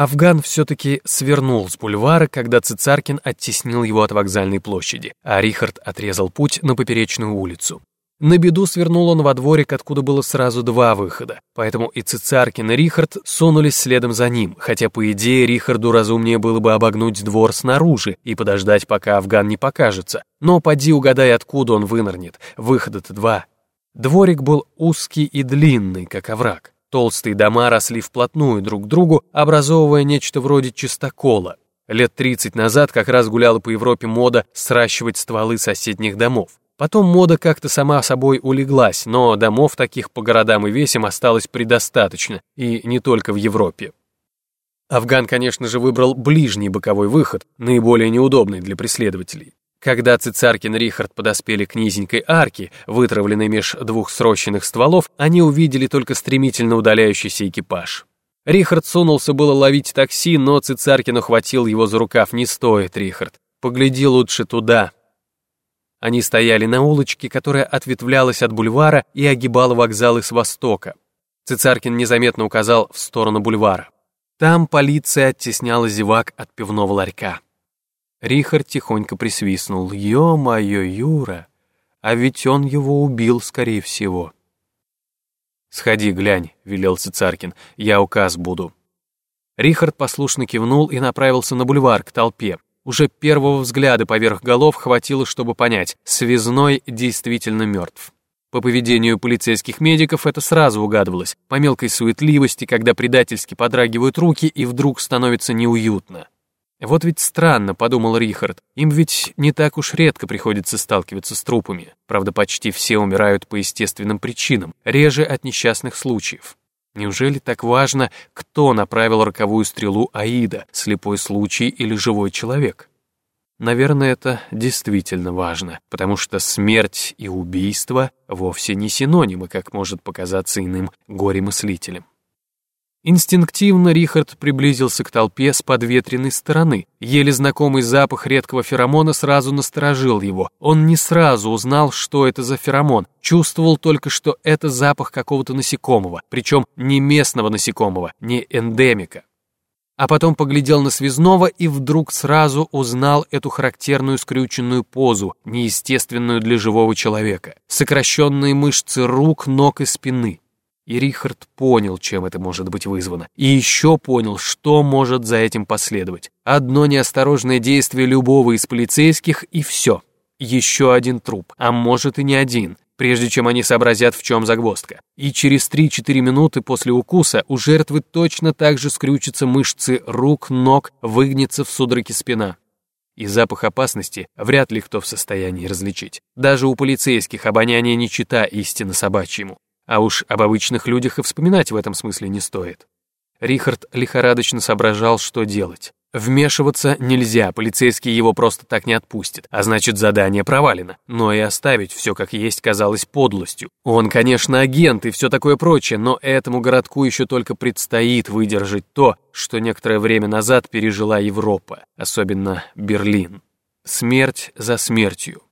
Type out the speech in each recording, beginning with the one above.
Афган все-таки свернул с бульвара, когда Цицаркин оттеснил его от вокзальной площади, а Рихард отрезал путь на поперечную улицу. На беду свернул он во дворик, откуда было сразу два выхода, поэтому и Цицаркин, и Рихард сунулись следом за ним, хотя, по идее, Рихарду разумнее было бы обогнуть двор снаружи и подождать, пока Афган не покажется. Но поди угадай, откуда он вынырнет, выхода-то два. Дворик был узкий и длинный, как овраг. Толстые дома росли вплотную друг к другу, образовывая нечто вроде чистокола. Лет 30 назад как раз гуляла по Европе мода сращивать стволы соседних домов. Потом мода как-то сама собой улеглась, но домов таких по городам и весям осталось предостаточно, и не только в Европе. Афган, конечно же, выбрал ближний боковой выход, наиболее неудобный для преследователей. Когда Цицаркин Рихард подоспели к низенькой арке, вытравленной меж двух срощенных стволов, они увидели только стремительно удаляющийся экипаж. Рихард сунулся было ловить такси, но Цицаркин ухватил его за рукав. «Не стоит, Рихард. Погляди лучше туда». Они стояли на улочке, которая ответвлялась от бульвара и огибала вокзалы с востока. Цицаркин незаметно указал в сторону бульвара. Там полиция оттесняла зевак от пивного ларька. Рихард тихонько присвистнул. «Ё-моё, Юра! А ведь он его убил, скорее всего». «Сходи, глянь», — велел Цицаркин, — «я указ буду». Рихард послушно кивнул и направился на бульвар к толпе. Уже первого взгляда поверх голов хватило, чтобы понять, связной действительно мертв. По поведению полицейских медиков это сразу угадывалось, по мелкой суетливости, когда предательски подрагивают руки и вдруг становится неуютно. Вот ведь странно, подумал Рихард, им ведь не так уж редко приходится сталкиваться с трупами. Правда, почти все умирают по естественным причинам, реже от несчастных случаев. Неужели так важно, кто направил роковую стрелу Аида, слепой случай или живой человек? Наверное, это действительно важно, потому что смерть и убийство вовсе не синонимы, как может показаться иным горемыслителям. Инстинктивно Рихард приблизился к толпе с подветренной стороны. Еле знакомый запах редкого феромона сразу насторожил его. Он не сразу узнал, что это за феромон. Чувствовал только, что это запах какого-то насекомого, причем не местного насекомого, не эндемика. А потом поглядел на связного и вдруг сразу узнал эту характерную скрюченную позу, неестественную для живого человека. Сокращенные мышцы рук, ног и спины. И Рихард понял, чем это может быть вызвано. И еще понял, что может за этим последовать. Одно неосторожное действие любого из полицейских, и все. Еще один труп, а может и не один, прежде чем они сообразят, в чем загвоздка. И через 3-4 минуты после укуса у жертвы точно так же скрючатся мышцы рук, ног, выгнется в судороге спина. И запах опасности вряд ли кто в состоянии различить. Даже у полицейских обоняние не чита истинно собачьему. А уж об обычных людях и вспоминать в этом смысле не стоит. Рихард лихорадочно соображал, что делать. Вмешиваться нельзя, полицейский его просто так не отпустит, а значит задание провалено. Но и оставить все как есть казалось подлостью. Он, конечно, агент и все такое прочее, но этому городку еще только предстоит выдержать то, что некоторое время назад пережила Европа, особенно Берлин. Смерть за смертью.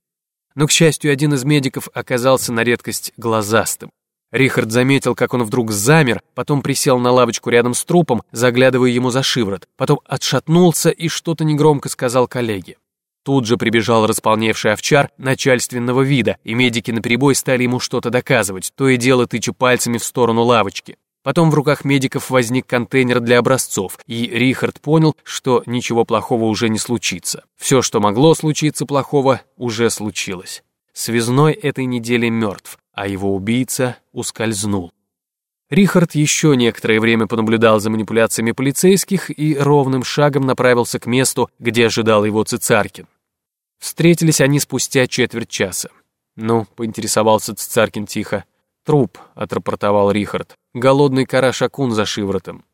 Но, к счастью, один из медиков оказался на редкость глазастым. Рихард заметил, как он вдруг замер, потом присел на лавочку рядом с трупом, заглядывая ему за шиворот, потом отшатнулся и что-то негромко сказал коллеге. Тут же прибежал располневший овчар начальственного вида, и медики наперебой стали ему что-то доказывать, то и дело тыча пальцами в сторону лавочки. Потом в руках медиков возник контейнер для образцов, и Рихард понял, что ничего плохого уже не случится. Все, что могло случиться плохого, уже случилось. Связной этой недели мертв, а его убийца ускользнул. Рихард еще некоторое время понаблюдал за манипуляциями полицейских и ровным шагом направился к месту, где ожидал его Цицаркин. Встретились они спустя четверть часа. «Ну», — поинтересовался Цицаркин тихо. «Труп», — отрапортовал Рихард. «Голодный караш-акун за шиворотом».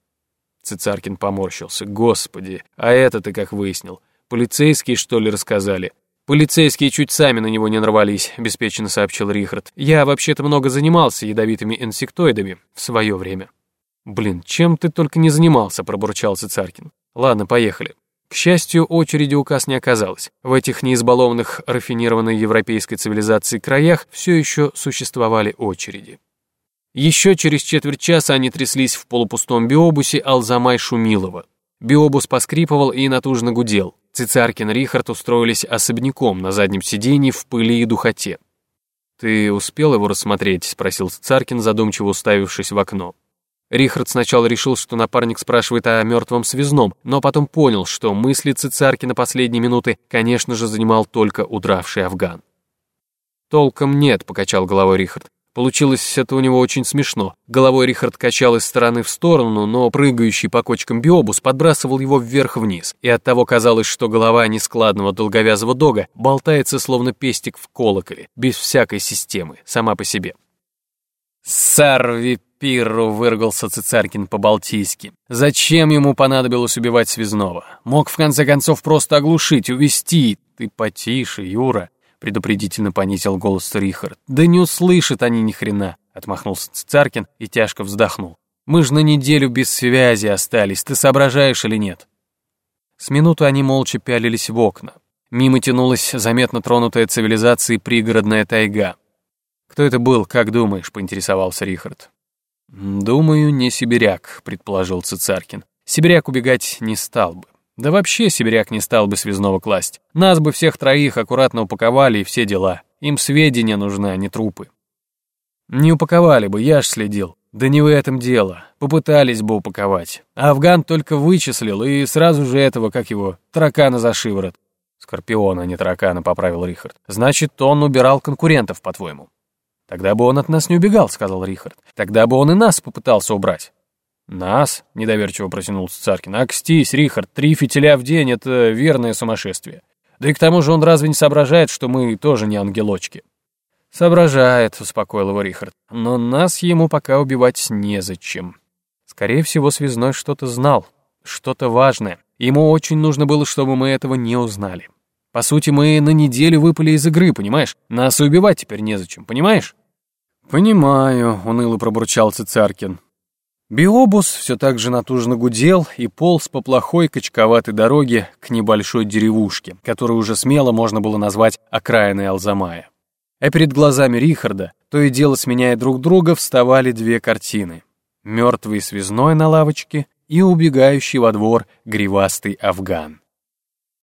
Цицаркин поморщился. «Господи, а это ты как выяснил? Полицейские, что ли, рассказали? «Полицейские чуть сами на него не нарвались», — беспечно сообщил Рихард. «Я вообще-то много занимался ядовитыми инсектоидами в свое время». «Блин, чем ты только не занимался», — пробурчал Цицаркин. «Ладно, поехали». К счастью, очереди указ не оказалось. В этих неизбалованных рафинированной европейской цивилизацией краях все еще существовали очереди. Еще через четверть часа они тряслись в полупустом биобусе Алзамай Шумилова. Биобус поскрипывал и натужно гудел. Цицаркин Рихард устроились особняком на заднем сиденье в пыли и духоте. «Ты успел его рассмотреть?» — спросил Цицаркин, задумчиво уставившись в окно. Рихард сначала решил, что напарник спрашивает о мертвом связном, но потом понял, что мысли Цицаркина последние минуты, конечно же, занимал только удравший афган. «Толком нет», — покачал головой Рихард. Получилось это у него очень смешно. Головой Рихард качал из стороны в сторону, но прыгающий по кочкам биобус подбрасывал его вверх-вниз, и оттого казалось, что голова нескладного долговязого дога болтается словно пестик в колоколе, без всякой системы, сама по себе. «Сарви пирру!» — выргался Цицаркин по-балтийски. «Зачем ему понадобилось убивать связного? Мог, в конце концов, просто оглушить, увести. Ты потише, Юра!» Предупредительно понизил голос Рихард. «Да не услышат они ни хрена!» — отмахнулся Царкин и тяжко вздохнул. «Мы ж на неделю без связи остались, ты соображаешь или нет?» С минуту они молча пялились в окна. Мимо тянулась заметно тронутая цивилизацией пригородная тайга. «Кто это был, как думаешь?» — поинтересовался Рихард. «Думаю, не сибиряк», — предположил Цицаркин. «Сибиряк убегать не стал бы. Да вообще сибиряк не стал бы связного класть. Нас бы всех троих аккуратно упаковали и все дела. Им сведения нужны, а не трупы. Не упаковали бы, я ж следил. Да не в этом дело. Попытались бы упаковать. А Афган только вычислил, и сразу же этого, как его, таракана за шиворот. Скорпиона, а не таракана, поправил Рихард. Значит, он убирал конкурентов, по-твоему. Тогда бы он от нас не убегал, сказал Рихард. Тогда бы он и нас попытался убрать. «Нас?» — недоверчиво протянул Царкин. «Акстись, Рихард, три фитиля в день — это верное сумасшествие. Да и к тому же он разве не соображает, что мы тоже не ангелочки?» «Соображает», — успокоил его Рихард. «Но нас ему пока убивать незачем. Скорее всего, связной что-то знал, что-то важное. Ему очень нужно было, чтобы мы этого не узнали. По сути, мы на неделю выпали из игры, понимаешь? Нас и убивать теперь незачем, понимаешь?» «Понимаю», — уныло пробурчал Цицаркин. Биобус все так же натужно гудел и полз по плохой качковатой дороге к небольшой деревушке, которую уже смело можно было назвать окраиной Алзамая. А перед глазами Рихарда, то и дело сменяя друг друга, вставали две картины. Мертвый связной на лавочке и убегающий во двор гривастый афган.